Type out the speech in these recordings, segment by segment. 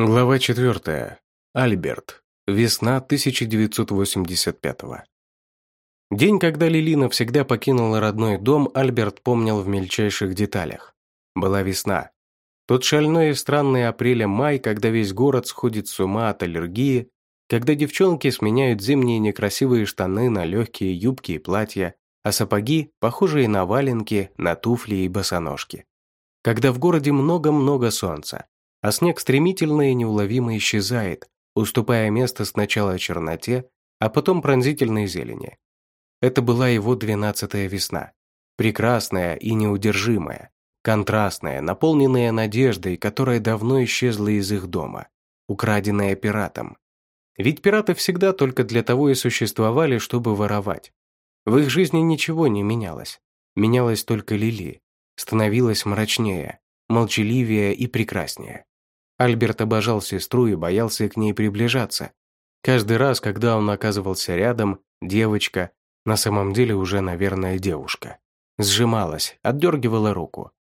Глава 4. Альберт. Весна 1985 День, когда Лили навсегда покинула родной дом, Альберт помнил в мельчайших деталях. Была весна. Тот шальной и странный апреля-май, когда весь город сходит с ума от аллергии, когда девчонки сменяют зимние некрасивые штаны на легкие юбки и платья, а сапоги, похожие на валенки, на туфли и босоножки. Когда в городе много-много солнца, а снег стремительно и неуловимо исчезает, уступая место сначала черноте, а потом пронзительной зелени. Это была его двенадцатая весна. Прекрасная и неудержимая, контрастная, наполненная надеждой, которая давно исчезла из их дома, украденная пиратом. Ведь пираты всегда только для того и существовали, чтобы воровать. В их жизни ничего не менялось. Менялась только Лили. Становилась мрачнее, молчаливее и прекраснее. Альберт обожал сестру и боялся к ней приближаться. Каждый раз, когда он оказывался рядом, девочка, на самом деле уже, наверное, девушка, сжималась, отдергивала руку.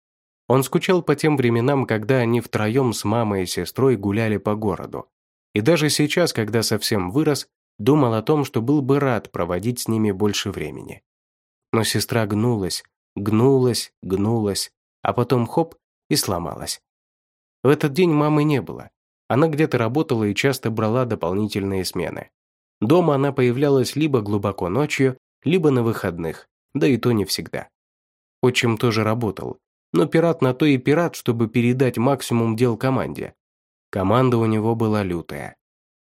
Он скучал по тем временам, когда они втроем с мамой и сестрой гуляли по городу. И даже сейчас, когда совсем вырос, думал о том, что был бы рад проводить с ними больше времени. Но сестра гнулась, гнулась, гнулась, а потом хоп и сломалась. В этот день мамы не было. Она где-то работала и часто брала дополнительные смены. Дома она появлялась либо глубоко ночью, либо на выходных, да и то не всегда. Отчим тоже работал, но пират на то и пират, чтобы передать максимум дел команде. Команда у него была лютая.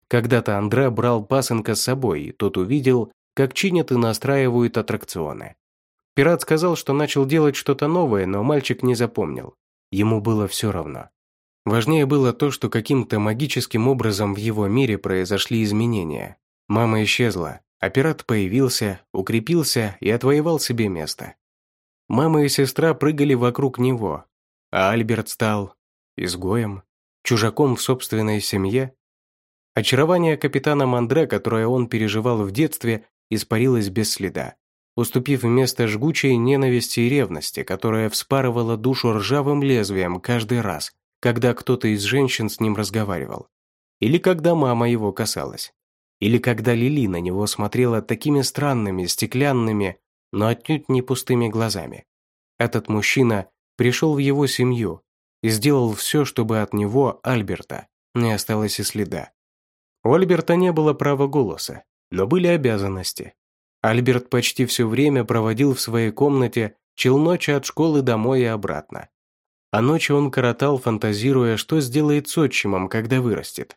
Когда-то Андре брал пасынка с собой, и тот увидел, как чинят и настраивают аттракционы. Пират сказал, что начал делать что-то новое, но мальчик не запомнил. Ему было все равно. Важнее было то, что каким-то магическим образом в его мире произошли изменения. Мама исчезла, а пират появился, укрепился и отвоевал себе место. Мама и сестра прыгали вокруг него, а Альберт стал изгоем, чужаком в собственной семье. Очарование капитана Мандре, которое он переживал в детстве, испарилось без следа, уступив место жгучей ненависти и ревности, которая вспарывала душу ржавым лезвием каждый раз, когда кто-то из женщин с ним разговаривал. Или когда мама его касалась. Или когда Лили на него смотрела такими странными, стеклянными, но отнюдь не пустыми глазами. Этот мужчина пришел в его семью и сделал все, чтобы от него, Альберта, не осталось и следа. У Альберта не было права голоса, но были обязанности. Альберт почти все время проводил в своей комнате челночи от школы домой и обратно а ночи он коротал, фантазируя, что сделает с отчимом, когда вырастет.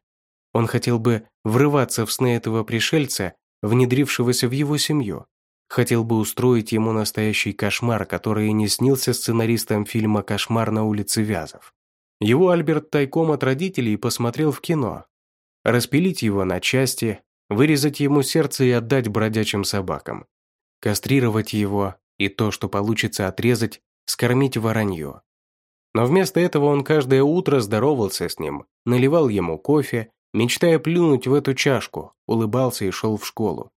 Он хотел бы врываться в сны этого пришельца, внедрившегося в его семью. Хотел бы устроить ему настоящий кошмар, который не снился сценаристам фильма «Кошмар на улице Вязов». Его Альберт тайком от родителей посмотрел в кино. Распилить его на части, вырезать ему сердце и отдать бродячим собакам. Кастрировать его и то, что получится отрезать, скормить воронье. Но вместо этого он каждое утро здоровался с ним, наливал ему кофе, мечтая плюнуть в эту чашку, улыбался и шел в школу.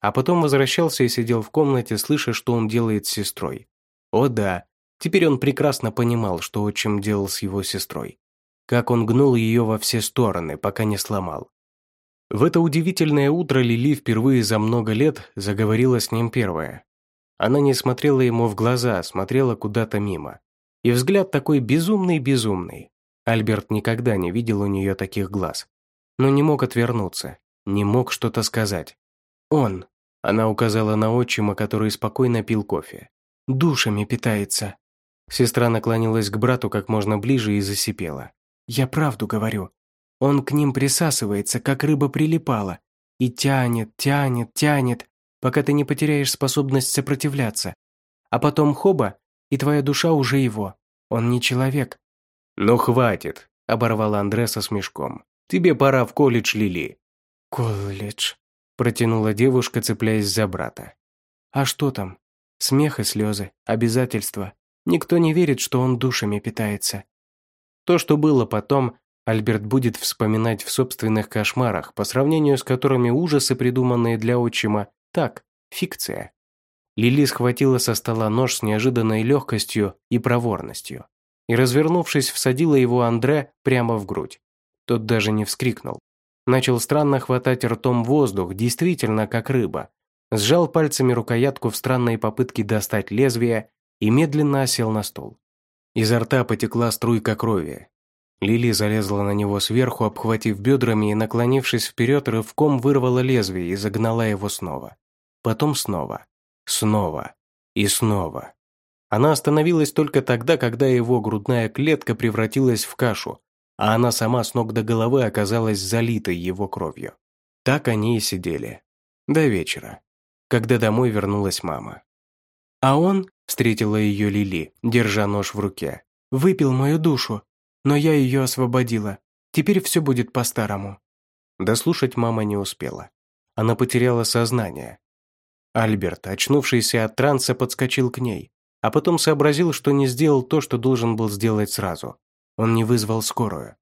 А потом возвращался и сидел в комнате, слыша, что он делает с сестрой. О да, теперь он прекрасно понимал, что отчим делал с его сестрой. Как он гнул ее во все стороны, пока не сломал. В это удивительное утро Лили впервые за много лет заговорила с ним первая. Она не смотрела ему в глаза, смотрела куда-то мимо. И взгляд такой безумный-безумный. Альберт никогда не видел у нее таких глаз. Но не мог отвернуться, не мог что-то сказать. «Он», — она указала на отчима, который спокойно пил кофе, — «душами питается». Сестра наклонилась к брату как можно ближе и засипела. «Я правду говорю. Он к ним присасывается, как рыба прилипала, и тянет, тянет, тянет, пока ты не потеряешь способность сопротивляться. А потом хоба, и твоя душа уже его. Он не человек». «Ну хватит», – оборвала Андре со смешком. «Тебе пора в колледж, Лили». «Колледж», – протянула девушка, цепляясь за брата. «А что там? Смех и слезы, обязательства. Никто не верит, что он душами питается». То, что было потом, Альберт будет вспоминать в собственных кошмарах, по сравнению с которыми ужасы, придуманные для отчима, так, фикция. Лили схватила со стола нож с неожиданной легкостью и проворностью и, развернувшись, всадила его Андре прямо в грудь. Тот даже не вскрикнул. Начал странно хватать ртом воздух, действительно как рыба. Сжал пальцами рукоятку в странной попытке достать лезвие и медленно осел на стол. Изо рта потекла струйка крови. Лили залезла на него сверху, обхватив бедрами и, наклонившись вперед, рывком вырвала лезвие и загнала его снова. Потом снова. Снова. И снова. Она остановилась только тогда, когда его грудная клетка превратилась в кашу, а она сама с ног до головы оказалась залитой его кровью. Так они и сидели. До вечера, когда домой вернулась мама. А он, встретила ее Лили, держа нож в руке, выпил мою душу, но я ее освободила. Теперь все будет по-старому». Дослушать мама не успела. Она потеряла сознание. Альберт, очнувшийся от транса, подскочил к ней, а потом сообразил, что не сделал то, что должен был сделать сразу. Он не вызвал скорую.